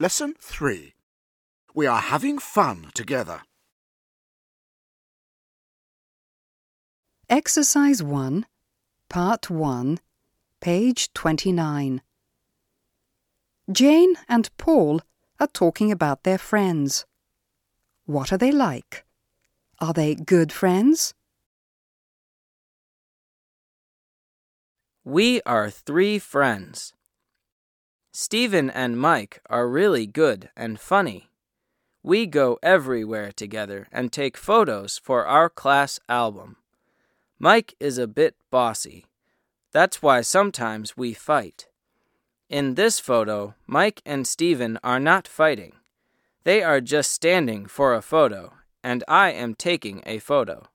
Lesson 3. We are having fun together. Exercise 1, Part 1, page 29. Jane and Paul are talking about their friends. What are they like? Are they good friends? We are three friends. Stephen and Mike are really good and funny. We go everywhere together and take photos for our class album. Mike is a bit bossy. That's why sometimes we fight. In this photo, Mike and Stephen are not fighting. They are just standing for a photo, and I am taking a photo.